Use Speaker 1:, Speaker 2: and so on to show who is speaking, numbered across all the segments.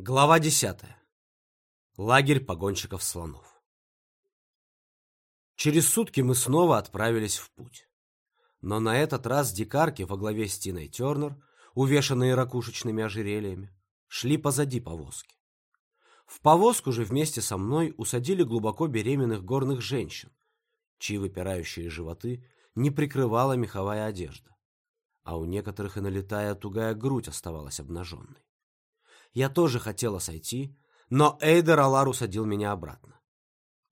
Speaker 1: Глава десятая. Лагерь погонщиков слонов. Через сутки мы снова отправились в путь. Но на этот раз дикарки во главе с Тиной Тернер, увешанные ракушечными ожерельями, шли позади повозки. В повозку же вместе со мной усадили глубоко беременных горных женщин, чьи выпирающие животы не прикрывала меховая одежда, а у некоторых и налетая тугая грудь оставалась обнаженной. Я тоже хотела сойти, но Эйдер Алар усадил меня обратно.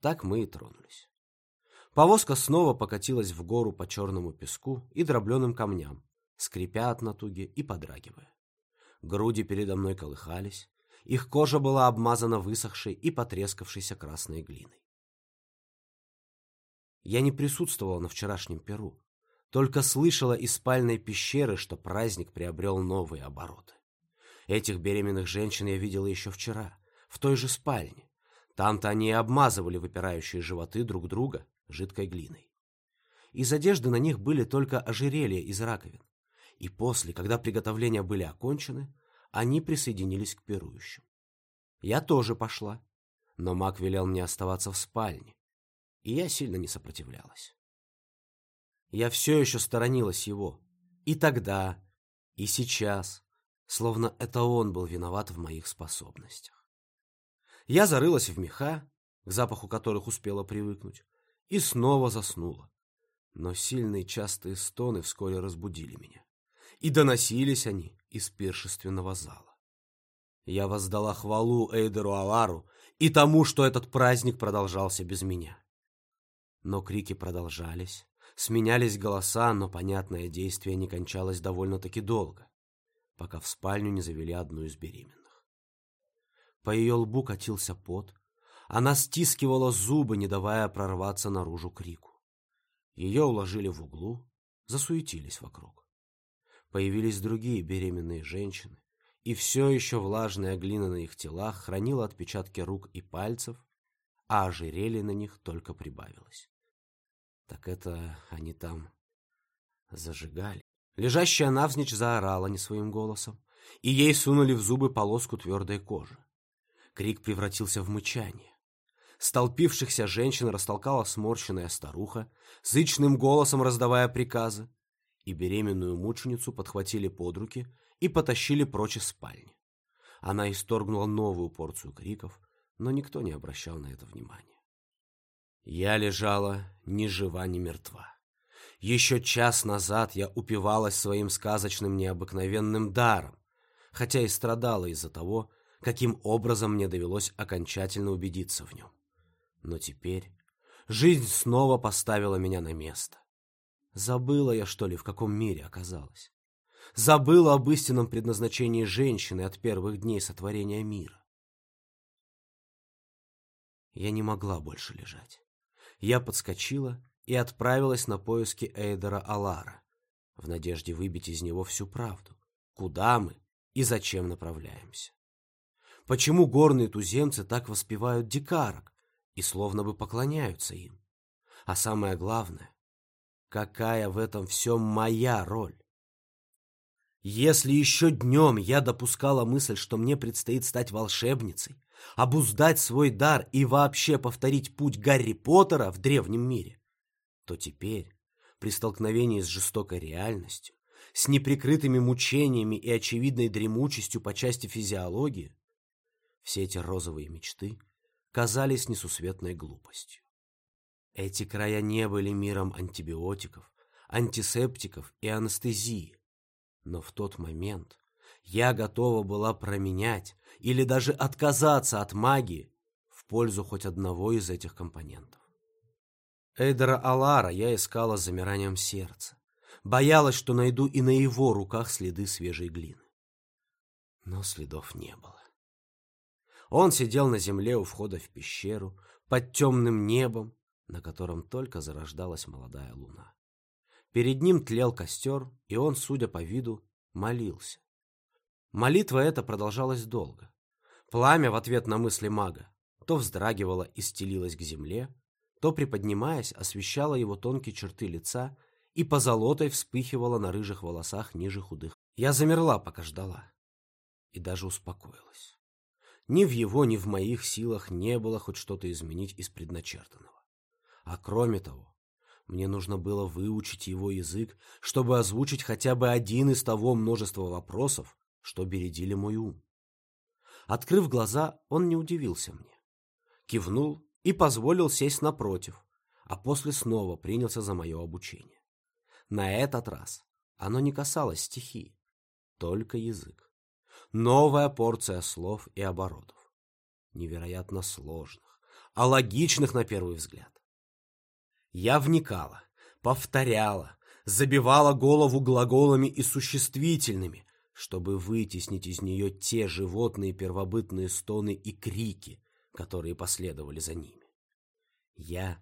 Speaker 1: Так мы и тронулись. Повозка снова покатилась в гору по черному песку и дробленым камням, скрипя от натуги и подрагивая. Груди передо мной колыхались, их кожа была обмазана высохшей и потрескавшейся красной глиной. Я не присутствовала на вчерашнем перу, только слышала из спальной пещеры, что праздник приобрел новые обороты. Этих беременных женщин я видела еще вчера, в той же спальне. Там-то они и обмазывали выпирающие животы друг друга жидкой глиной. Из одежды на них были только ожерелья из раковин. И после, когда приготовления были окончены, они присоединились к пирующим. Я тоже пошла, но маг велел мне оставаться в спальне, и я сильно не сопротивлялась. Я все еще сторонилась его, и тогда, и сейчас, словно это он был виноват в моих способностях. Я зарылась в меха, к запаху которых успела привыкнуть, и снова заснула. Но сильные частые стоны вскоре разбудили меня. И доносились они из пиршественного зала. Я воздала хвалу Эйдеру Алару и тому, что этот праздник продолжался без меня. Но крики продолжались, сменялись голоса, но понятное действие не кончалось довольно-таки долго пока в спальню не завели одну из беременных. По ее лбу катился пот, она стискивала зубы, не давая прорваться наружу крику. Ее уложили в углу, засуетились вокруг. Появились другие беременные женщины, и все еще влажная глина на их телах хранила отпечатки рук и пальцев, а ожерелье на них только прибавилось. Так это они там зажигали. Лежащая навзничь заорала не своим голосом, и ей сунули в зубы полоску твердой кожи. Крик превратился в мычание. Столпившихся женщин растолкала сморщенная старуха, зычным голосом раздавая приказы, и беременную мученицу подхватили под руки и потащили прочь из спальни. Она исторгнула новую порцию криков, но никто не обращал на это внимания. Я лежала ни жива, ни мертва. Еще час назад я упивалась своим сказочным необыкновенным даром, хотя и страдала из-за того, каким образом мне довелось окончательно убедиться в нем. Но теперь жизнь снова поставила меня на место. Забыла я, что ли, в каком мире оказалась? Забыла об истинном предназначении женщины от первых дней сотворения мира. Я не могла больше лежать. Я подскочила и отправилась на поиски Эйдера Алара, в надежде выбить из него всю правду, куда мы и зачем направляемся. Почему горные туземцы так воспевают дикарок и словно бы поклоняются им? А самое главное, какая в этом всем моя роль? Если еще днем я допускала мысль, что мне предстоит стать волшебницей, обуздать свой дар и вообще повторить путь Гарри Поттера в древнем мире, то теперь, при столкновении с жестокой реальностью, с неприкрытыми мучениями и очевидной дремучестью по части физиологии, все эти розовые мечты казались несусветной глупостью. Эти края не были миром антибиотиков, антисептиков и анестезии, но в тот момент я готова была променять или даже отказаться от магии в пользу хоть одного из этих компонентов. Эйдера Алара я искала с замиранием сердца. Боялась, что найду и на его руках следы свежей глины. Но следов не было. Он сидел на земле у входа в пещеру, под темным небом, на котором только зарождалась молодая луна. Перед ним тлел костер, и он, судя по виду, молился. Молитва эта продолжалась долго. Пламя в ответ на мысли мага то вздрагивало и стелилось к земле, то, приподнимаясь, освещала его тонкие черты лица и позолотой вспыхивала на рыжих волосах ниже худых. Я замерла, пока ждала, и даже успокоилась. Ни в его, ни в моих силах не было хоть что-то изменить из предначертанного. А кроме того, мне нужно было выучить его язык, чтобы озвучить хотя бы один из того множества вопросов, что бередили мой ум. Открыв глаза, он не удивился мне. Кивнул и позволил сесть напротив, а после снова принялся за мое обучение. На этот раз оно не касалось стихии, только язык. Новая порция слов и оборотов. Невероятно сложных, а логичных на первый взгляд. Я вникала, повторяла, забивала голову глаголами и существительными, чтобы вытеснить из нее те животные первобытные стоны и крики, которые последовали за ними. Я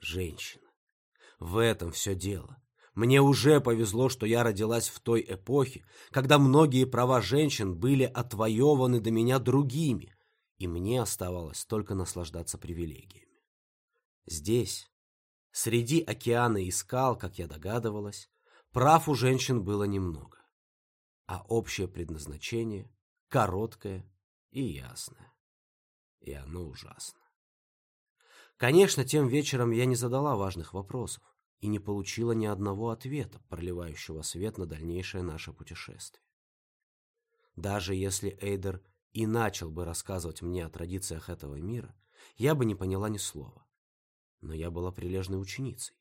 Speaker 1: женщина. В этом все дело. Мне уже повезло, что я родилась в той эпохе, когда многие права женщин были отвоеваны до меня другими, и мне оставалось только наслаждаться привилегиями. Здесь, среди океана и скал, как я догадывалась, прав у женщин было немного, а общее предназначение короткое и ясное. И оно ужасно. Конечно, тем вечером я не задала важных вопросов и не получила ни одного ответа, проливающего свет на дальнейшее наше путешествие. Даже если Эйдер и начал бы рассказывать мне о традициях этого мира, я бы не поняла ни слова. Но я была прилежной ученицей.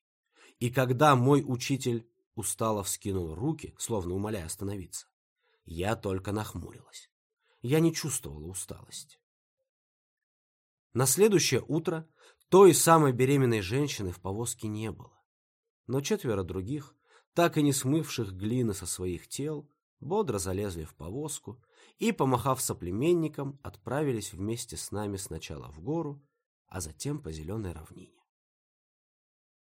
Speaker 1: И когда мой учитель устало вскинул руки, словно умоляя остановиться, я только нахмурилась. Я не чувствовала усталости. На следующее утро той самой беременной женщины в повозке не было но четверо других, так и не смывших глины со своих тел, бодро залезли в повозку и, помахав соплеменникам, отправились вместе с нами сначала в гору, а затем по зеленой равнине.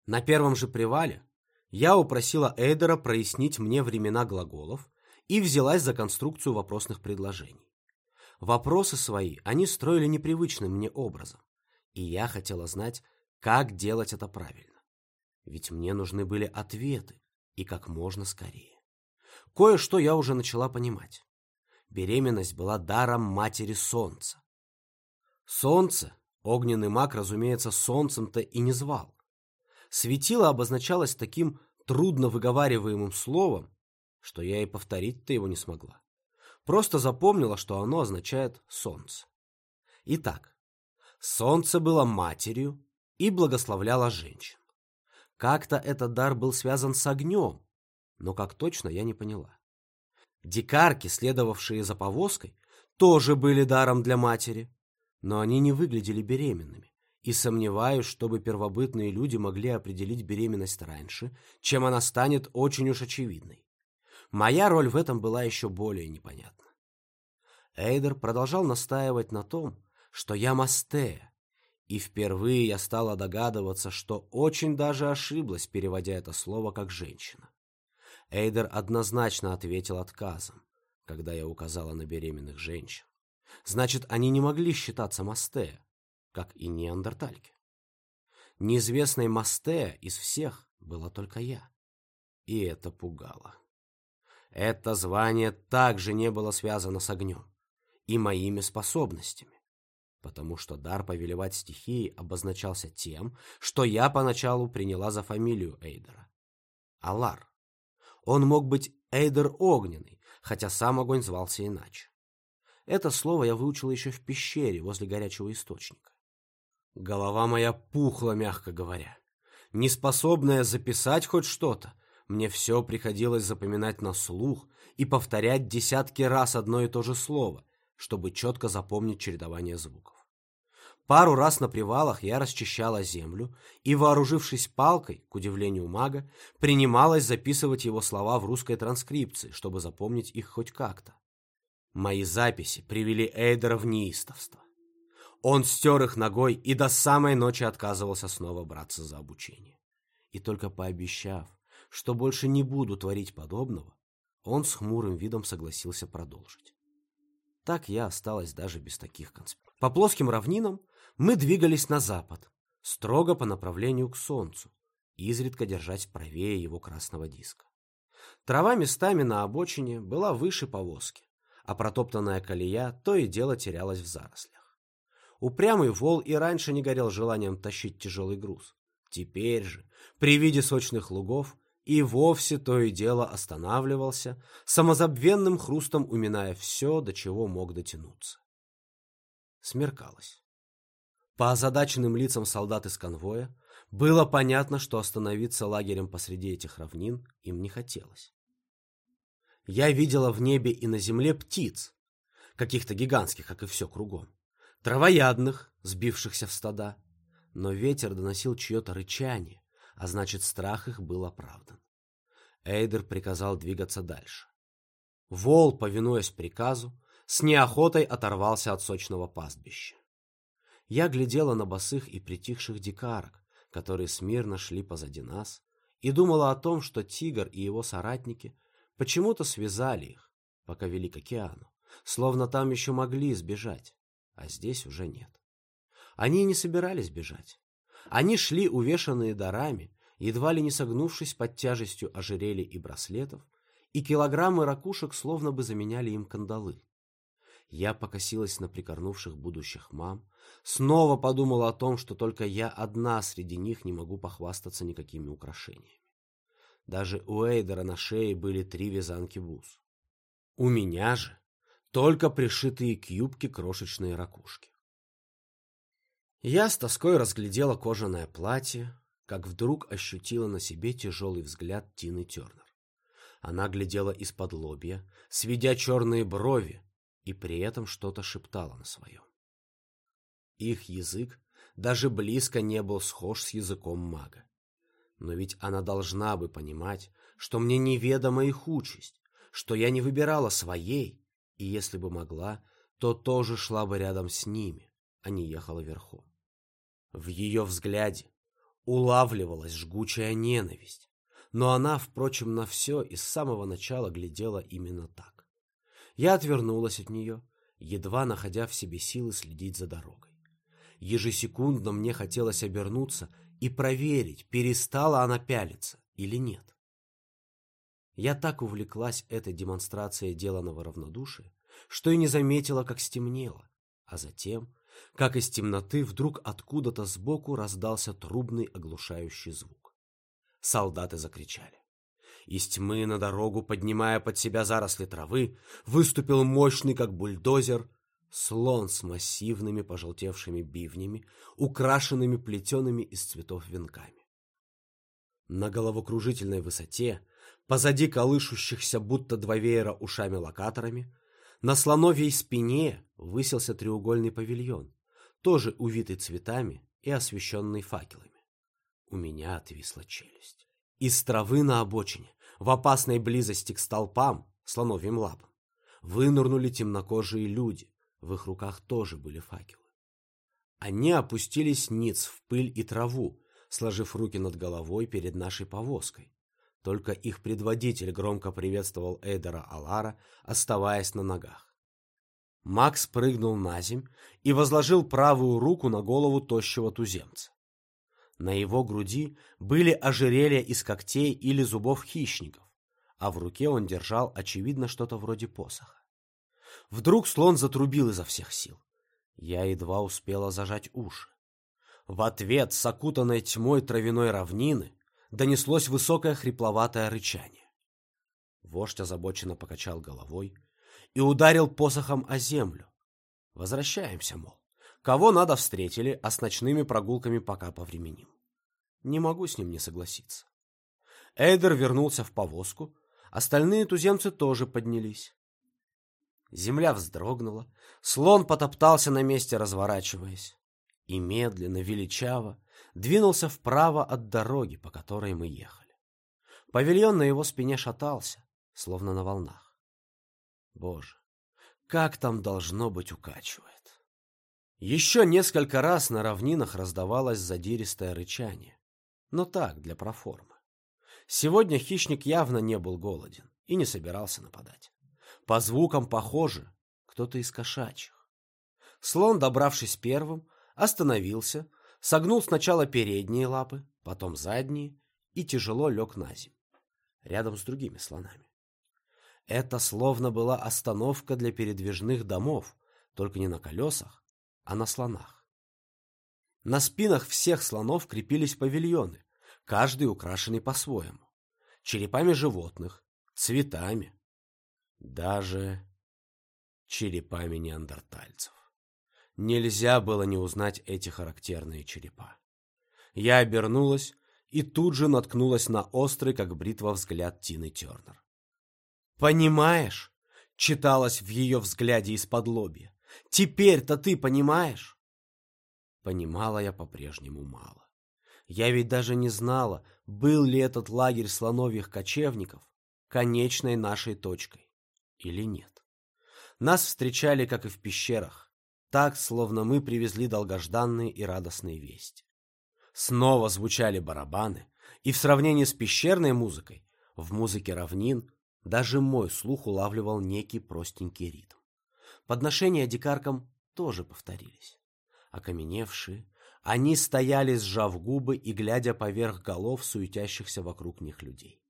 Speaker 1: На первом же привале я упросила Эйдера прояснить мне времена глаголов и взялась за конструкцию вопросных предложений. Вопросы свои они строили непривычным мне образом, и я хотела знать, как делать это правильно. Ведь мне нужны были ответы, и как можно скорее. Кое-что я уже начала понимать. Беременность была даром матери солнца. Солнце, огненный маг, разумеется, солнцем-то и не звал. Светило обозначалось таким трудно выговариваемым словом, что я и повторить-то его не смогла. Просто запомнила, что оно означает солнце. Итак, солнце было матерью и благословляло женщин. Как-то этот дар был связан с огнем, но как точно я не поняла. Дикарки, следовавшие за повозкой, тоже были даром для матери, но они не выглядели беременными, и сомневаюсь, чтобы первобытные люди могли определить беременность раньше, чем она станет очень уж очевидной. Моя роль в этом была еще более непонятна. Эйдер продолжал настаивать на том, что я Мастея, и впервые я стала догадываться, что очень даже ошиблась, переводя это слово как «женщина». Эйдер однозначно ответил отказом, когда я указала на беременных женщин. Значит, они не могли считаться Мастея, как и неандертальки. Неизвестной Мастея из всех была только я. И это пугало. Это звание также не было связано с огнем и моими способностями потому что дар повелевать стихией обозначался тем, что я поначалу приняла за фамилию Эйдера. Алар. Он мог быть Эйдер Огненный, хотя сам огонь звался иначе. Это слово я выучила еще в пещере возле горячего источника. Голова моя пухла, мягко говоря. Неспособная записать хоть что-то, мне все приходилось запоминать на слух и повторять десятки раз одно и то же слово, чтобы четко запомнить чередование звуков. Пару раз на привалах я расчищала землю и, вооружившись палкой, к удивлению мага, принималась записывать его слова в русской транскрипции, чтобы запомнить их хоть как-то. Мои записи привели Эйдера в неистовство. Он стер их ногой и до самой ночи отказывался снова браться за обучение. И только пообещав, что больше не буду творить подобного, он с хмурым видом согласился продолжить. Так я осталась даже без таких конспектов. По плоским равнинам мы двигались на запад, строго по направлению к солнцу, изредка держась правее его красного диска. Трава местами на обочине была выше повозки, а протоптанная колея то и дело терялась в зарослях. Упрямый вол и раньше не горел желанием тащить тяжелый груз. Теперь же, при виде сочных лугов, и вовсе то и дело останавливался, самозабвенным хрустом уминая все, до чего мог дотянуться. Смеркалось. По озадаченным лицам солдат из конвоя было понятно, что остановиться лагерем посреди этих равнин им не хотелось. Я видела в небе и на земле птиц, каких-то гигантских, как и все кругом, травоядных, сбившихся в стада, но ветер доносил чье-то рычание, а значит, страх их был оправдан. Эйдер приказал двигаться дальше. Вол, повинуясь приказу, с неохотой оторвался от сочного пастбища. Я глядела на босых и притихших дикарок, которые смирно шли позади нас, и думала о том, что тигр и его соратники почему-то связали их, пока вели к океану, словно там еще могли сбежать, а здесь уже нет. Они не собирались бежать. Они шли увешанные дарами, едва ли не согнувшись под тяжестью ожерелий и браслетов, и килограммы ракушек словно бы заменяли им кандалы. Я покосилась на прикорнувших будущих мам, снова подумала о том, что только я одна среди них не могу похвастаться никакими украшениями. Даже у Эйдера на шее были три вязанки бус. У меня же только пришитые к юбке крошечные ракушки. Я с тоской разглядела кожаное платье, как вдруг ощутила на себе тяжелый взгляд Тины Тернер. Она глядела из-под лобья, сведя черные брови, и при этом что-то шептала на своем. Их язык даже близко не был схож с языком мага. Но ведь она должна бы понимать, что мне неведома их участь, что я не выбирала своей, и если бы могла, то тоже шла бы рядом с ними, а не ехала верхом. В ее взгляде улавливалась жгучая ненависть, но она, впрочем, на все и с самого начала глядела именно так. Я отвернулась от нее, едва находя в себе силы следить за дорогой. Ежесекундно мне хотелось обернуться и проверить, перестала она пялиться или нет. Я так увлеклась этой демонстрацией деланного равнодушия, что и не заметила, как стемнело, а затем, как из темноты, вдруг откуда-то сбоку раздался трубный оглушающий звук. Солдаты закричали. Из тьмы на дорогу, поднимая под себя заросли травы, выступил мощный, как бульдозер, слон с массивными пожелтевшими бивнями, украшенными плетеными из цветов венками. На головокружительной высоте, позади колышущихся будто два веера ушами-локаторами, на слоновьей спине высился треугольный павильон, тоже увитый цветами и освещенный факелами. У меня отвисла челюсть. Из травы на обочине в опасной близости к столпам, слоновьим лапам, вынырнули темнокожие люди, в их руках тоже были факелы. Они опустились ниц в пыль и траву, сложив руки над головой перед нашей повозкой. Только их предводитель громко приветствовал Эйдера Алара, оставаясь на ногах. Макс прыгнул на земь и возложил правую руку на голову тощего туземца. На его груди были ожерелья из когтей или зубов хищников, а в руке он держал, очевидно, что-то вроде посоха. Вдруг слон затрубил изо всех сил. Я едва успела зажать уши. В ответ с окутанной тьмой травяной равнины донеслось высокое хрипловатое рычание. Вождь озабоченно покачал головой и ударил посохом о землю. Возвращаемся, мол. Кого надо встретили, а с ночными прогулками пока повременим. Не могу с ним не согласиться. Эйдер вернулся в повозку, остальные туземцы тоже поднялись. Земля вздрогнула, слон потоптался на месте, разворачиваясь, и медленно, величаво двинулся вправо от дороги, по которой мы ехали. Павильон на его спине шатался, словно на волнах. Боже, как там должно быть укачивает. Еще несколько раз на равнинах раздавалось задиристое рычание. Но так, для проформы. Сегодня хищник явно не был голоден и не собирался нападать. По звукам похоже, кто-то из кошачьих. Слон, добравшись первым, остановился, согнул сначала передние лапы, потом задние и тяжело лег на землю, рядом с другими слонами. Это словно была остановка для передвижных домов, только не на колесах, а на слонах. На спинах всех слонов крепились павильоны, каждый украшенный по-своему. Черепами животных, цветами, даже черепами неандертальцев. Нельзя было не узнать эти характерные черепа. Я обернулась и тут же наткнулась на острый, как бритва, взгляд Тины Тернер. «Понимаешь?» — читалось в ее взгляде из-под лобья. «Теперь-то ты понимаешь?» Понимала я по-прежнему мало. Я ведь даже не знала, был ли этот лагерь слоновьих кочевников конечной нашей точкой или нет. Нас встречали, как и в пещерах, так, словно мы привезли долгожданные и радостные вести. Снова звучали барабаны, и в сравнении с пещерной музыкой, в музыке равнин, даже мой слух улавливал некий простенький ритм. Подношения дикаркам тоже повторились. Окаменевшие, они стояли, сжав губы и глядя поверх голов суетящихся вокруг них людей.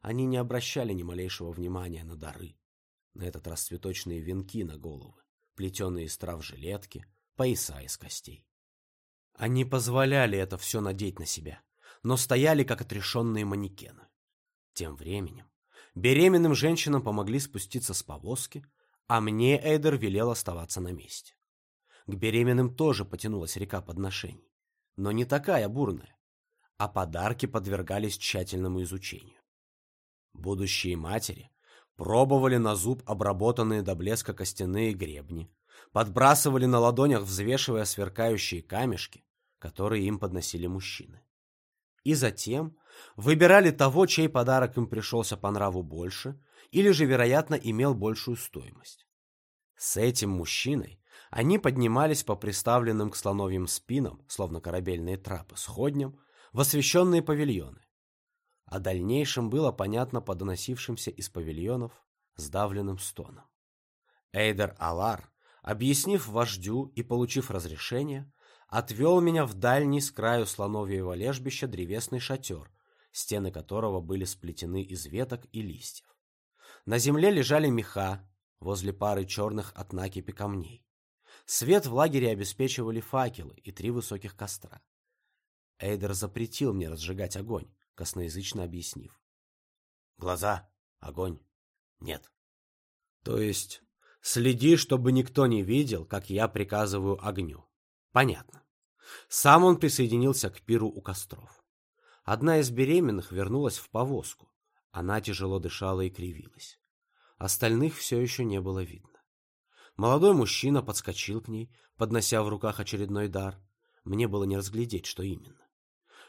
Speaker 1: Они не обращали ни малейшего внимания на дары. На этот раз цветочные венки на головы, плетеные из трав жилетки, пояса из костей. Они позволяли это все надеть на себя, но стояли как отрешенные манекены. Тем временем беременным женщинам помогли спуститься с повозки, а мне Эйдер велел оставаться на месте. К беременным тоже потянулась река подношений, но не такая бурная, а подарки подвергались тщательному изучению. Будущие матери пробовали на зуб обработанные до блеска костяные гребни, подбрасывали на ладонях, взвешивая сверкающие камешки, которые им подносили мужчины. И затем выбирали того, чей подарок им пришелся по нраву больше, или же, вероятно, имел большую стоимость. С этим мужчиной они поднимались по приставленным к слоновьим спинам, словно корабельные трапы, сходням, в освещенные павильоны. О дальнейшем было понятно по доносившимся из павильонов сдавленным стоном. Эйдер Алар Объяснив вождю и получив разрешение, отвел меня в дальний с краю слоновьего лежбища древесный шатер, стены которого были сплетены из веток и листьев. На земле лежали меха, возле пары черных от накипи камней. Свет в лагере обеспечивали факелы и три высоких костра. Эйдер запретил мне разжигать огонь, косноязычно объяснив. Глаза, огонь, нет. То есть Следи, чтобы никто не видел, как я приказываю огню. Понятно. Сам он присоединился к пиру у костров. Одна из беременных вернулась в повозку. Она тяжело дышала и кривилась. Остальных все еще не было видно. Молодой мужчина подскочил к ней, поднося в руках очередной дар. Мне было не разглядеть, что именно.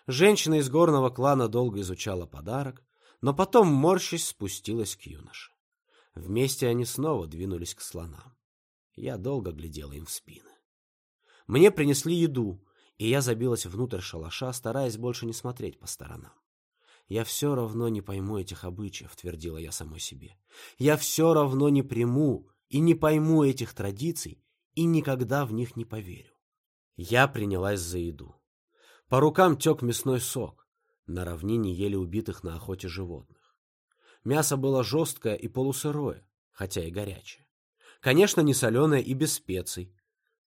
Speaker 1: Женщина из горного клана долго изучала подарок, но потом, морщись, спустилась к юноше. Вместе они снова двинулись к слонам. Я долго глядела им в спины. Мне принесли еду, и я забилась внутрь шалаша, стараясь больше не смотреть по сторонам. «Я все равно не пойму этих обычаев», — твердила я самой себе. «Я все равно не приму и не пойму этих традиций и никогда в них не поверю». Я принялась за еду. По рукам тек мясной сок. На равнине ели убитых на охоте животных. Мясо было жесткое и полусырое, хотя и горячее. Конечно, не соленое и без специй.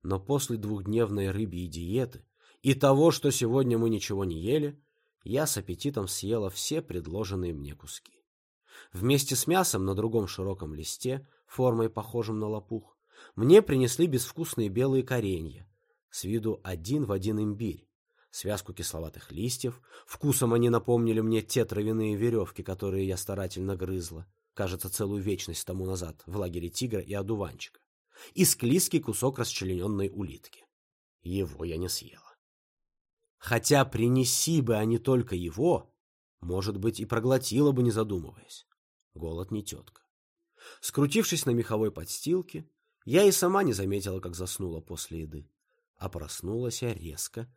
Speaker 1: Но после двухдневной рыбьей диеты и того, что сегодня мы ничего не ели, я с аппетитом съела все предложенные мне куски. Вместе с мясом на другом широком листе, формой похожем на лопух, мне принесли безвкусные белые коренья, с виду один в один имбирь, связку кисловатых листьев. Вкусом они напомнили мне те травяные веревки, которые я старательно грызла, кажется, целую вечность тому назад, в лагере тигра и одуванчика. И склизкий кусок расчлененной улитки. Его я не съела. Хотя принеси бы они только его, может быть, и проглотила бы, не задумываясь. Голод не тетка. Скрутившись на меховой подстилке, я и сама не заметила, как заснула после еды. А проснулась я резко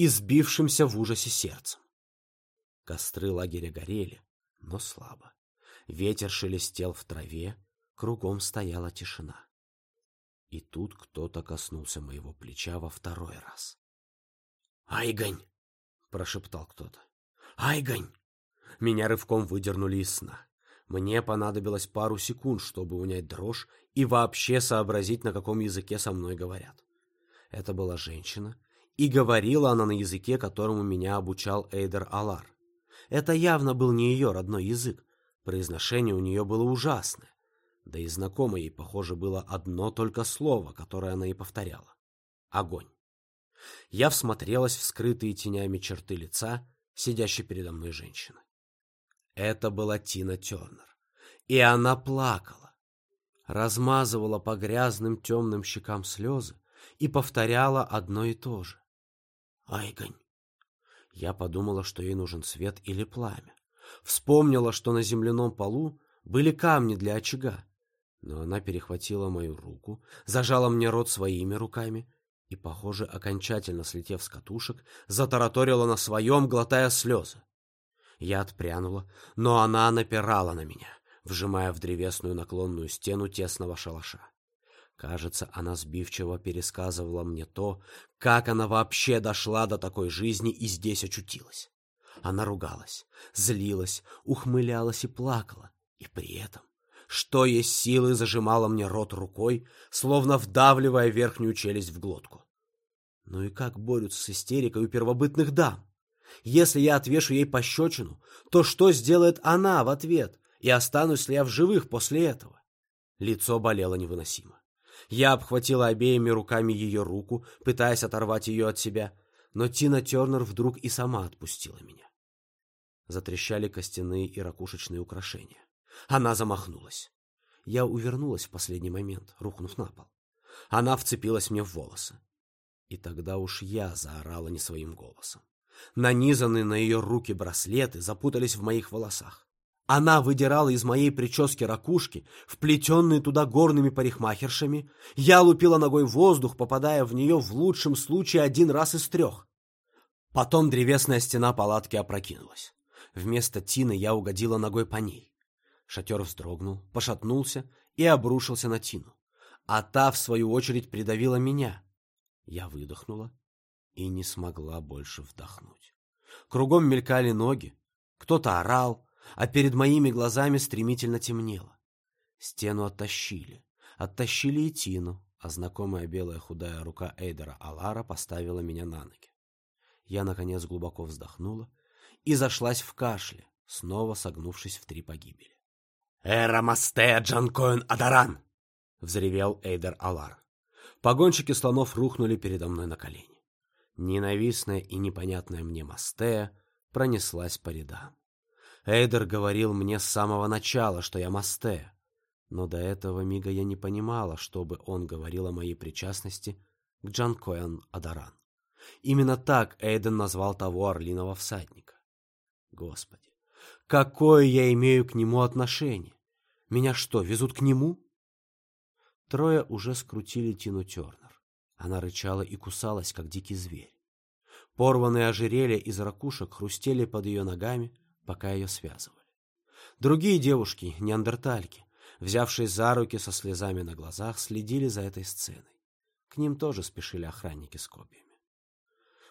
Speaker 1: и сбившимся в ужасе сердцем. Костры лагеря горели, но слабо. Ветер шелестел в траве, кругом стояла тишина. И тут кто-то коснулся моего плеча во второй раз. «Айгань!» — прошептал кто-то. «Айгань!» Меня рывком выдернули из сна. Мне понадобилось пару секунд, чтобы унять дрожь и вообще сообразить, на каком языке со мной говорят. Это была женщина, и говорила она на языке, которому меня обучал Эйдер Алар. Это явно был не ее родной язык, произношение у нее было ужасное, да и знакомо ей, похоже, было одно только слово, которое она и повторяла — огонь. Я всмотрелась в скрытые тенями черты лица, сидящей передо мной женщины. Это была Тина Тернер. И она плакала, размазывала по грязным темным щекам слезы и повторяла одно и то же. «Айгонь!» Я подумала, что ей нужен свет или пламя. Вспомнила, что на земляном полу были камни для очага. Но она перехватила мою руку, зажала мне рот своими руками и, похоже, окончательно слетев с катушек, затараторила на своем, глотая слезы. Я отпрянула, но она напирала на меня, вжимая в древесную наклонную стену тесного шалаша. Кажется, она сбивчиво пересказывала мне то, как она вообще дошла до такой жизни и здесь очутилась. Она ругалась, злилась, ухмылялась и плакала, и при этом, что есть силы, зажимала мне рот рукой, словно вдавливая верхнюю челюсть в глотку. Ну и как борются с истерикой у первобытных дам? Если я отвешу ей пощечину, то что сделает она в ответ, и останусь ли я в живых после этого? Лицо болело невыносимо. Я обхватила обеими руками ее руку, пытаясь оторвать ее от себя, но Тина Тернер вдруг и сама отпустила меня. Затрещали костяные и ракушечные украшения. Она замахнулась. Я увернулась в последний момент, рухнув на пол. Она вцепилась мне в волосы. И тогда уж я заорала не своим голосом. Нанизанные на ее руки браслеты запутались в моих волосах. Она выдирала из моей прически ракушки, вплетенные туда горными парикмахершами. Я лупила ногой воздух, попадая в нее в лучшем случае один раз из трех. Потом древесная стена палатки опрокинулась. Вместо Тины я угодила ногой по ней. Шатер вздрогнул, пошатнулся и обрушился на Тину. А та, в свою очередь, придавила меня. Я выдохнула и не смогла больше вдохнуть. Кругом мелькали ноги, кто-то орал, а перед моими глазами стремительно темнело. Стену оттащили. Оттащили и Тину, а знакомая белая худая рука Эйдера Алара поставила меня на ноги. Я, наконец, глубоко вздохнула и зашлась в кашле, снова согнувшись в три погибели. «Эра Масте Джанкоин Адаран!» — взревел Эйдер Алар. Погонщики слонов рухнули передо мной на колени. Ненавистная и непонятная мне Мастея пронеслась по рядам. Эйдер говорил мне с самого начала, что я Масте, но до этого мига я не понимала, чтобы он говорил о моей причастности к Джанкоэн Адаран. Именно так Эйден назвал того орлиного всадника. Господи, какое я имею к нему отношение? Меня что, везут к нему? Трое уже скрутили Тину Тернер. Она рычала и кусалась, как дикий зверь. Порванные ожерелья из ракушек хрустели под ее ногами, пока ее связывали. Другие девушки, неандертальки, взявшись за руки со слезами на глазах, следили за этой сценой. К ним тоже спешили охранники с копьями.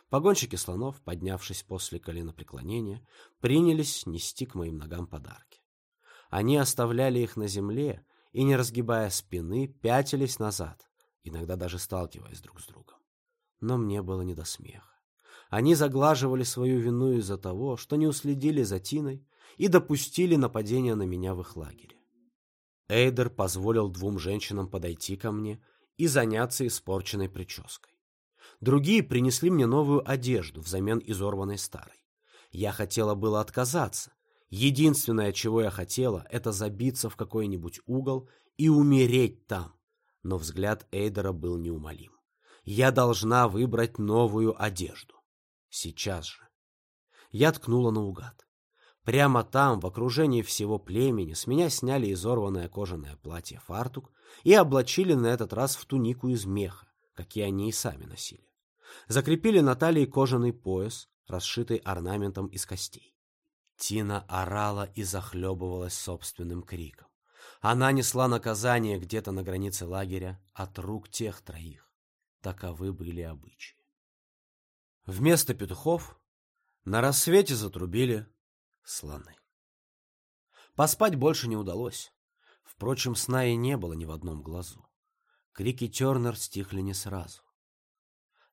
Speaker 1: Погонщики слонов, поднявшись после коленопреклонения, принялись нести к моим ногам подарки. Они оставляли их на земле и, не разгибая спины, пятились назад, иногда даже сталкиваясь друг с другом. Но мне было не до смеха. Они заглаживали свою вину из-за того, что не уследили за Тиной и допустили нападение на меня в их лагере. Эйдер позволил двум женщинам подойти ко мне и заняться испорченной прической. Другие принесли мне новую одежду взамен изорванной старой. Я хотела было отказаться. Единственное, чего я хотела, это забиться в какой-нибудь угол и умереть там. Но взгляд Эйдера был неумолим. Я должна выбрать новую одежду. Сейчас же. Я ткнула наугад. Прямо там, в окружении всего племени, с меня сняли изорванное кожаное платье-фартук и облачили на этот раз в тунику из меха, какие они и сами носили. Закрепили на талии кожаный пояс, расшитый орнаментом из костей. Тина орала и захлебывалась собственным криком. Она несла наказание где-то на границе лагеря от рук тех троих. Таковы были обычаи. Вместо петухов на рассвете затрубили слоны. Поспать больше не удалось. Впрочем, сна и не было ни в одном глазу. Крики Тернер стихли не сразу.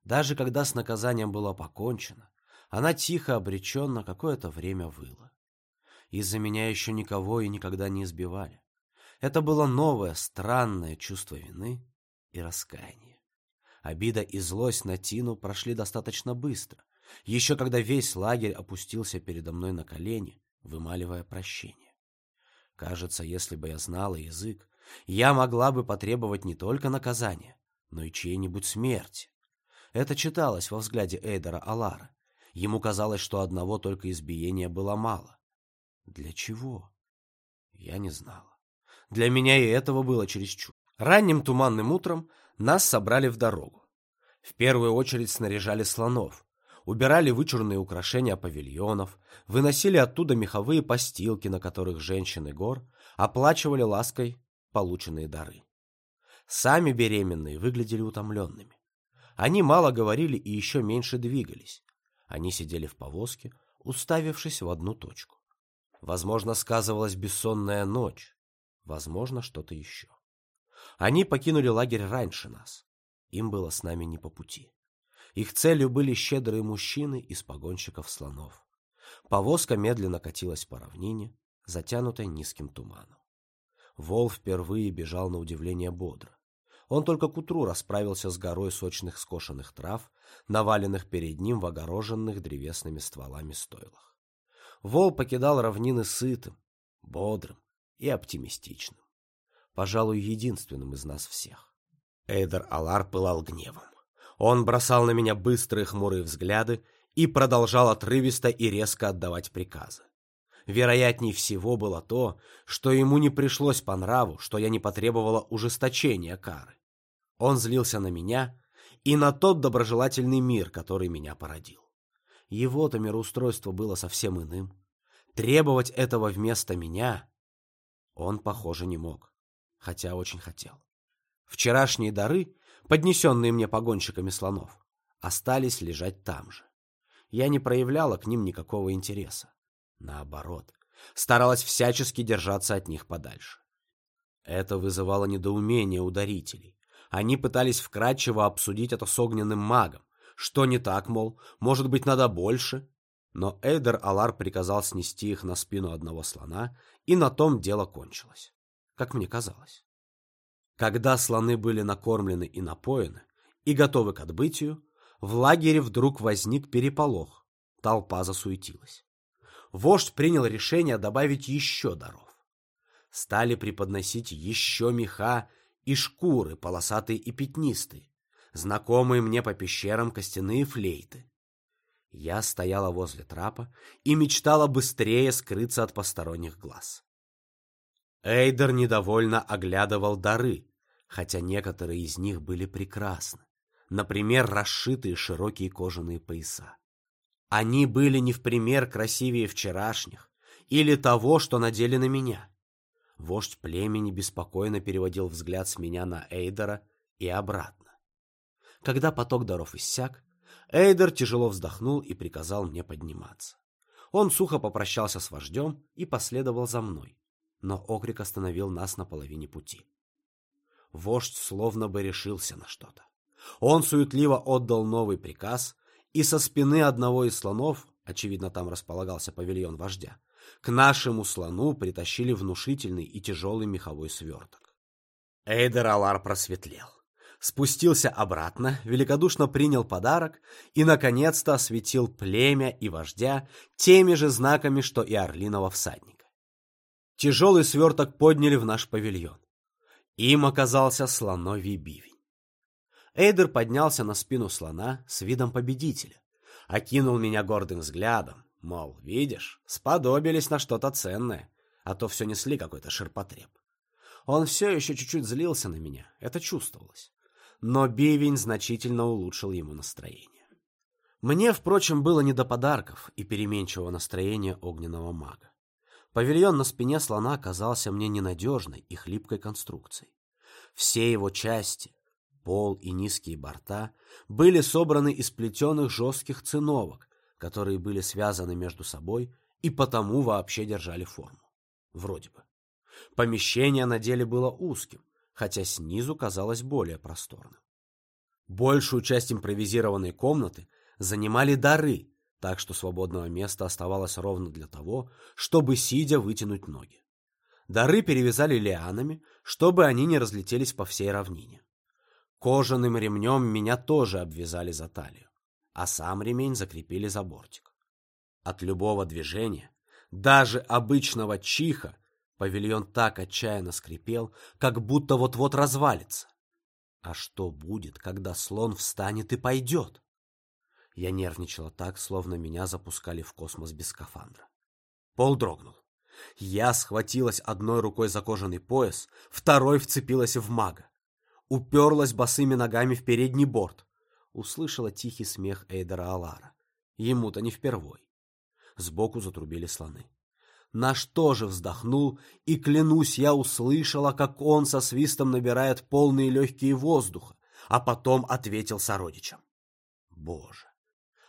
Speaker 1: Даже когда с наказанием было покончено, она тихо, обреченно какое-то время выла. Из-за меня еще никого и никогда не избивали. Это было новое, странное чувство вины и раскаяния. Обида и злость на Тину прошли достаточно быстро, еще когда весь лагерь опустился передо мной на колени, вымаливая прощение. Кажется, если бы я знала язык, я могла бы потребовать не только наказания, но и чьей-нибудь смерти. Это читалось во взгляде Эйдера Алара. Ему казалось, что одного только избиения было мало. Для чего? Я не знала. Для меня и этого было чересчур. Ранним туманным утром нас собрали в дорогу. В первую очередь снаряжали слонов, убирали вычурные украшения павильонов, выносили оттуда меховые постилки, на которых женщины гор оплачивали лаской полученные дары. Сами беременные выглядели утомленными. Они мало говорили и еще меньше двигались. Они сидели в повозке, уставившись в одну точку. Возможно, сказывалась бессонная ночь, возможно, что-то еще. Они покинули лагерь раньше нас. Им было с нами не по пути. Их целью были щедрые мужчины из погонщиков слонов. Повозка медленно катилась по равнине, затянутой низким туманом. Вол впервые бежал на удивление бодро. Он только к утру расправился с горой сочных скошенных трав, наваленных перед ним в огороженных древесными стволами стойлах. Вол покидал равнины сытым, бодрым и оптимистичным. Пожалуй, единственным из нас всех. Эйдер Алар пылал гневом. Он бросал на меня быстрые хмурые взгляды и продолжал отрывисто и резко отдавать приказы. Вероятней всего было то, что ему не пришлось по нраву, что я не потребовала ужесточения кары. Он злился на меня и на тот доброжелательный мир, который меня породил. Его-то мироустройство было совсем иным. Требовать этого вместо меня он, похоже, не мог, хотя очень хотел. Вчерашние дары, поднесенные мне погонщиками слонов, остались лежать там же. Я не проявляла к ним никакого интереса. Наоборот, старалась всячески держаться от них подальше. Это вызывало недоумение у дарителей. Они пытались вкратчиво обсудить это с огненным магом. Что не так, мол, может быть, надо больше? Но Эйдер Алар приказал снести их на спину одного слона, и на том дело кончилось. Как мне казалось. Когда слоны были накормлены и напоены, и готовы к отбытию, в лагере вдруг возник переполох. Толпа засуетилась вождь принял решение добавить еще даров. Стали преподносить еще меха и шкуры, полосатые и пятнистые, знакомые мне по пещерам костяные флейты. Я стояла возле трапа и мечтала быстрее скрыться от посторонних глаз. Эйдер недовольно оглядывал дары, хотя некоторые из них были прекрасны. Например, расшитые широкие кожаные пояса. Они были не в пример красивее вчерашних или того, что надели на меня. Вождь племени беспокойно переводил взгляд с меня на Эйдера и обратно. Когда поток даров иссяк, Эйдер тяжело вздохнул и приказал мне подниматься. Он сухо попрощался с вождем и последовал за мной, но окрик остановил нас на половине пути. Вождь словно бы решился на что-то. Он суетливо отдал новый приказ, и со спины одного из слонов, очевидно, там располагался павильон вождя, к нашему слону притащили внушительный и тяжелый меховой сверток. Эйдер Алар просветлел. Спустился обратно, великодушно принял подарок и, наконец-то, осветил племя и вождя теми же знаками, что и орлиного всадника. Тяжелый сверток подняли в наш павильон. Им оказался слоновий бивень. Эйдер поднялся на спину слона с видом победителя. Окинул меня гордым взглядом, мол, видишь, сподобились на что-то ценное, а то все несли какой-то ширпотреб. Он все еще чуть-чуть злился на меня, это чувствовалось. Но бивень значительно улучшил ему настроение. Мне, впрочем, было не до подарков и переменчивого настроения огненного мага. Павильон на спине слона оказался мне ненадежной и хлипкой конструкцией. Все его части, Пол и низкие борта были собраны из плетеных жестких циновок, которые были связаны между собой и потому вообще держали форму. Вроде бы. Помещение на деле было узким, хотя снизу казалось более просторным. Большую часть импровизированной комнаты занимали дары, так что свободного места оставалось ровно для того, чтобы сидя вытянуть ноги. Дары перевязали лианами, чтобы они не разлетелись по всей равнине. Кожаным ремнем меня тоже обвязали за талию, а сам ремень закрепили за бортик. От любого движения, даже обычного чиха, павильон так отчаянно скрипел, как будто вот-вот развалится. А что будет, когда слон встанет и пойдет? Я нервничала так, словно меня запускали в космос без скафандра. Пол дрогнул. Я схватилась одной рукой за кожаный пояс, второй вцепилась в мага. Уперлась босыми ногами в передний борт. Услышала тихий смех Эйдера Алара. Ему-то не впервой. Сбоку затрубили слоны. Наш тоже вздохнул, и, клянусь, я услышала, как он со свистом набирает полные легкие воздуха, а потом ответил сородичам. Боже,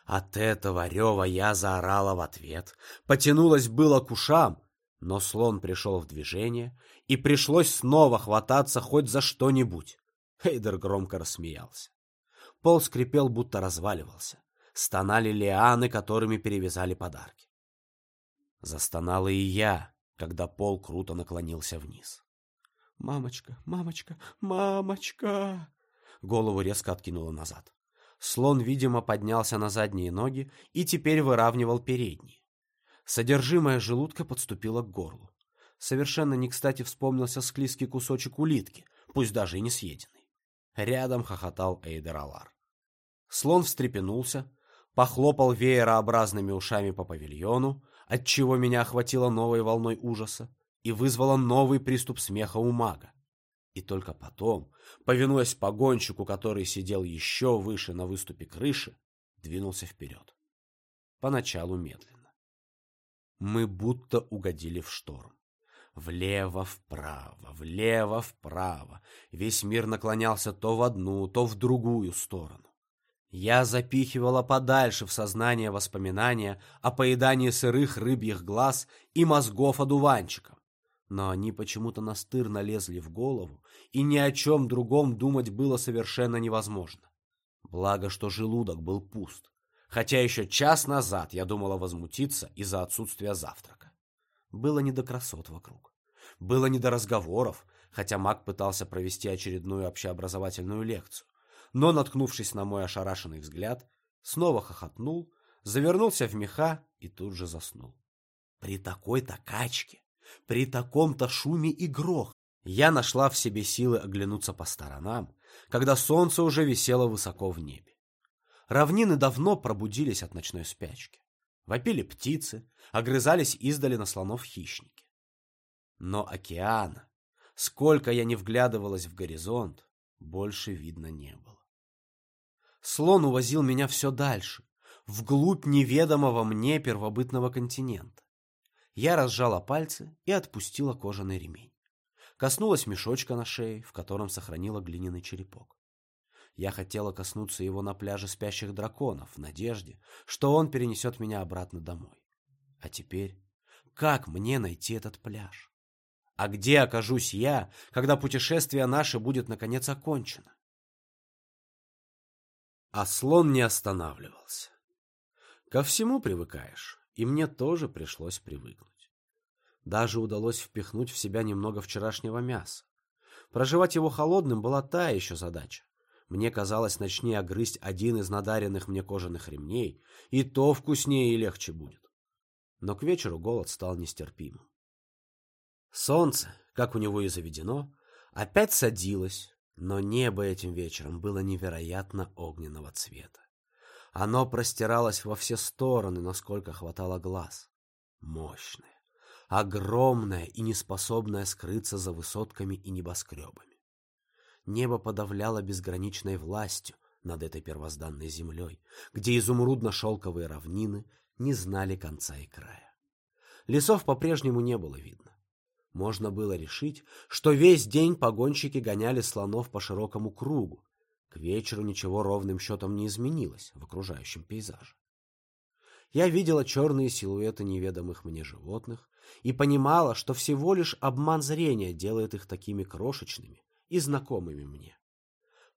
Speaker 1: от этого рева я заорала в ответ, потянулась было к ушам, но слон пришел в движение, и пришлось снова хвататься хоть за что-нибудь. Хейдер громко рассмеялся. Пол скрипел, будто разваливался. Стонали лианы, которыми перевязали подарки. Застонала и я, когда пол круто наклонился вниз. «Мамочка, мамочка, мамочка!» Голову резко откинула назад. Слон, видимо, поднялся на задние ноги и теперь выравнивал передние. Содержимое желудка подступило к горлу. Совершенно не кстати вспомнился склизкий кусочек улитки, пусть даже и не съеденный. Рядом хохотал Эйдер Алар. Слон встрепенулся, похлопал веерообразными ушами по павильону, отчего меня охватило новой волной ужаса и вызвало новый приступ смеха у мага. И только потом, повинуясь погонщику, который сидел еще выше на выступе крыши, двинулся вперед. Поначалу медленно. Мы будто угодили в шторм. Влево-вправо, влево-вправо. Весь мир наклонялся то в одну, то в другую сторону. Я запихивала подальше в сознание воспоминания о поедании сырых рыбьих глаз и мозгов одуванчиков но они почему-то настырно лезли в голову, и ни о чем другом думать было совершенно невозможно. Благо, что желудок был пуст, хотя еще час назад я думала возмутиться из-за отсутствия завтрака. Было не до красот вокруг. Было не до разговоров, хотя маг пытался провести очередную общеобразовательную лекцию, но, наткнувшись на мой ошарашенный взгляд, снова хохотнул, завернулся в меха и тут же заснул. При такой-то качке при таком-то шуме и грох я нашла в себе силы оглянуться по сторонам, когда солнце уже висело высоко в небе. Равнины давно пробудились от ночной спячки. Вопили птицы, огрызались издали на слонов хищники. Но океана, сколько я не вглядывалась в горизонт, больше видно не было. Слон увозил меня все дальше, вглубь неведомого мне первобытного континента. Я разжала пальцы и отпустила кожаный ремень. Коснулась мешочка на шее, в котором сохранила глиняный черепок. Я хотела коснуться его на пляже спящих драконов, в надежде, что он перенесет меня обратно домой. А теперь, как мне найти этот пляж? А где окажусь я, когда путешествие наше будет наконец окончено? А слон не останавливался. Ко всему привыкаешь и мне тоже пришлось привыкнуть. Даже удалось впихнуть в себя немного вчерашнего мяса. Проживать его холодным была та еще задача. Мне казалось, начни огрызть один из надаренных мне кожаных ремней, и то вкуснее и легче будет. Но к вечеру голод стал нестерпимым. Солнце, как у него и заведено, опять садилось, но небо этим вечером было невероятно огненного цвета. Оно простиралось во все стороны, насколько хватало глаз. Мощное, огромное и неспособное скрыться за высотками и небоскребами. Небо подавляло безграничной властью над этой первозданной землей, где изумрудно-шелковые равнины не знали конца и края. Лесов по-прежнему не было видно. Можно было решить, что весь день погонщики гоняли слонов по широкому кругу, вечеру ничего ровным счетом не изменилось в окружающем пейзаже. Я видела черные силуэты неведомых мне животных и понимала, что всего лишь обман зрения делает их такими крошечными и знакомыми мне.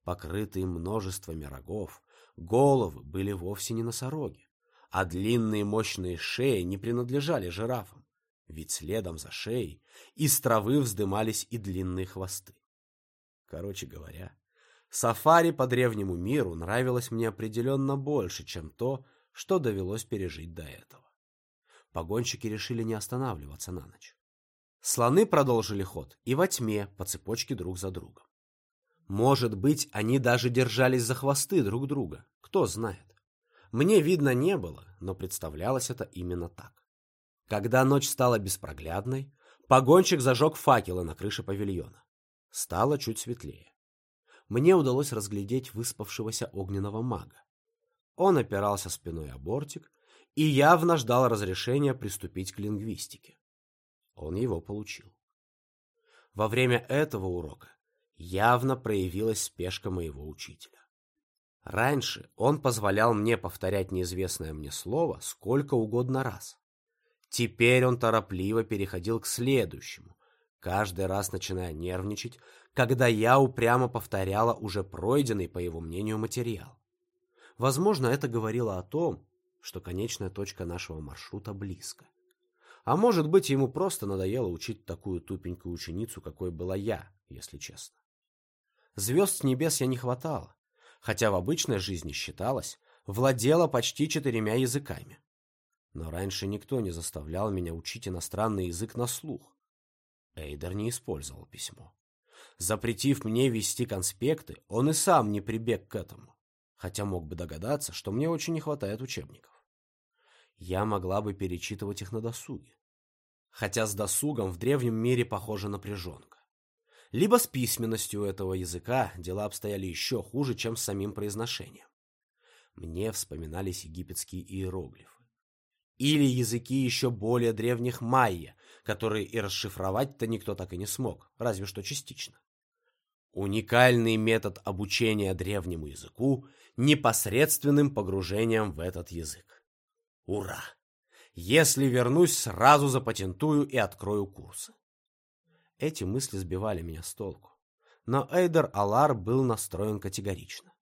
Speaker 1: Покрытые множествами рогов, головы были вовсе не носороги, а длинные мощные шеи не принадлежали жирафам, ведь следом за шеей из травы вздымались и длинные хвосты. Короче говоря, сафари по древнему миру нравилось мне определенно больше, чем то, что довелось пережить до этого. Погонщики решили не останавливаться на ночь. Слоны продолжили ход и во тьме по цепочке друг за другом. Может быть, они даже держались за хвосты друг друга, кто знает. Мне видно не было, но представлялось это именно так. Когда ночь стала беспроглядной, погонщик зажег факелы на крыше павильона. Стало чуть светлее. Мне удалось разглядеть выспавшегося огненного мага. Он опирался спиной о бортик и явно ждал разрешения приступить к лингвистике. Он его получил. Во время этого урока явно проявилась спешка моего учителя. Раньше он позволял мне повторять неизвестное мне слово сколько угодно раз. Теперь он торопливо переходил к следующему, каждый раз начиная нервничать, когда я упрямо повторяла уже пройденный, по его мнению, материал. Возможно, это говорило о том, что конечная точка нашего маршрута близко. А может быть, ему просто надоело учить такую тупенькую ученицу, какой была я, если честно. Звезд с небес я не хватало, хотя в обычной жизни считалось, владела почти четырьмя языками. Но раньше никто не заставлял меня учить иностранный язык на слух. Эйдер не использовал письмо. Запретив мне вести конспекты, он и сам не прибег к этому, хотя мог бы догадаться, что мне очень не хватает учебников. Я могла бы перечитывать их на досуге. Хотя с досугом в древнем мире похожа напряженка либо с письменностью этого языка дела обстояли еще хуже, чем с самим произношением. Мне вспоминались египетские иероглифы. Или языки еще более древних майя, которые и расшифровать-то никто так и не смог, разве что частично. Уникальный метод обучения древнему языку непосредственным погружением в этот язык. Ура! Если вернусь, сразу запатентую и открою курсы. Эти мысли сбивали меня с толку. Но Эйдер Алар был настроен категорично.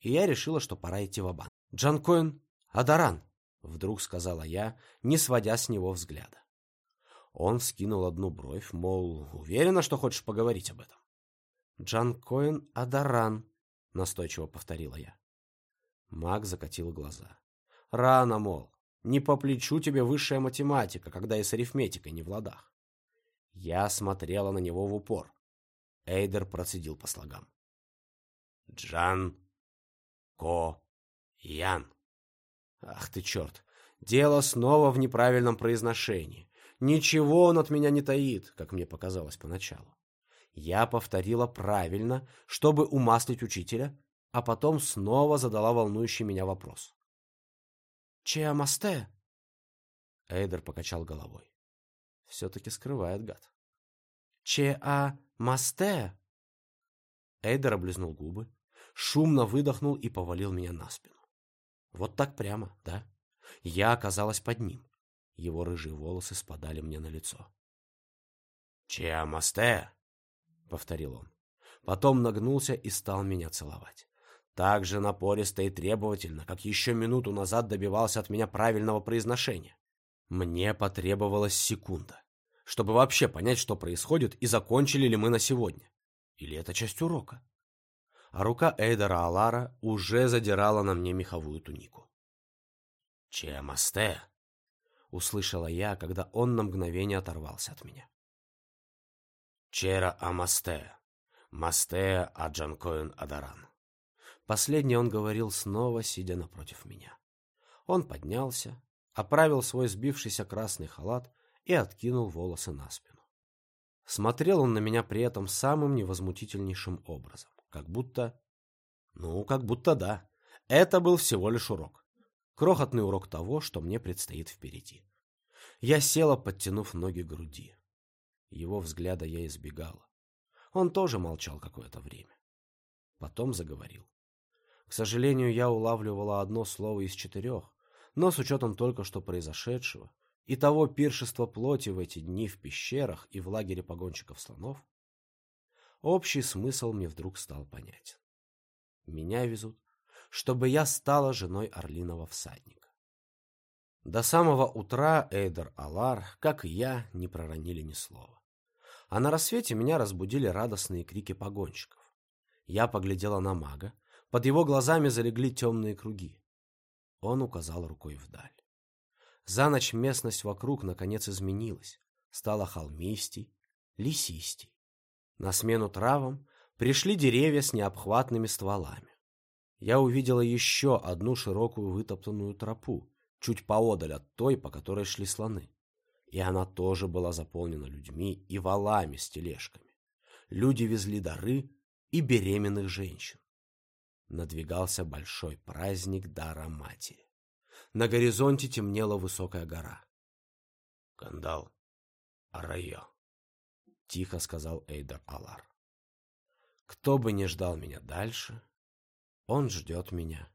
Speaker 1: И я решила, что пора идти в банк «Джанкоин Адаран!» — вдруг сказала я, не сводя с него взгляда. Он вскинул одну бровь, мол, уверена, что хочешь поговорить об этом. «Джанкоин Адаран», — настойчиво повторила я. Маг закатил глаза. «Рано, мол, не по плечу тебе высшая математика, когда и с арифметикой не в ладах. Я смотрела на него в упор. Эйдер процедил по слогам. Джан Ко Ян. Ах ты черт! Дело снова в неправильном произношении. Ничего он от меня не таит, как мне показалось поначалу. Я повторила правильно, чтобы умаслить учителя, а потом снова задала волнующий меня вопрос. «Чеамасте?» Эйдер покачал головой. Все-таки скрывает гад. Че-а-масте? Эйдер облизнул губы, шумно выдохнул и повалил меня на спину. Вот так прямо, да? Я оказалась под ним. Его рыжие волосы спадали мне на лицо. «Че-а-масте?» — повторил он. Потом нагнулся и стал меня целовать. Так же напористо и требовательно, как еще минуту назад добивался от меня правильного произношения. Мне потребовалась секунда, чтобы вообще понять, что происходит и закончили ли мы на сегодня. Или это часть урока? А рука Эйдера Алара уже задирала на мне меховую тунику. «Чемасте!» — услышала я, когда он на мгновение оторвался от меня. «Чера Амасте! Масте Аджанкоин Адаран!» Последний он говорил снова, сидя напротив меня. Он поднялся, оправил свой сбившийся красный халат и откинул волосы на спину. Смотрел он на меня при этом самым невозмутительнейшим образом, как будто... Ну, как будто да. Это был всего лишь урок. Крохотный урок того, что мне предстоит впереди. Я села, подтянув ноги к груди. Его взгляда я избегала. Он тоже молчал какое-то время. Потом заговорил. К сожалению, я улавливала одно слово из четырех, но с учетом только что произошедшего и того пиршества плоти в эти дни в пещерах и в лагере погонщиков слонов, общий смысл мне вдруг стал понятен. Меня везут, чтобы я стала женой орлиного всадника. До самого утра Эйдер Алар, как и я, не проронили ни слова. А на рассвете меня разбудили радостные крики погонщиков. Я поглядела на мага, под его глазами залегли темные круги. Он указал рукой вдаль. За ночь местность вокруг наконец изменилась, стала холмистей, лесистей. На смену травам пришли деревья с необхватными стволами. Я увидела еще одну широкую вытоптанную тропу, чуть поодаль от той, по которой шли слоны. И она тоже была заполнена людьми и валами с тележками. Люди везли дары и беременных женщин. Надвигался большой праздник дара матери. На горизонте темнела высокая гора. «Кандал, Арайо», — тихо сказал Эйдер Алар. «Кто бы не ждал меня дальше, он ждет меня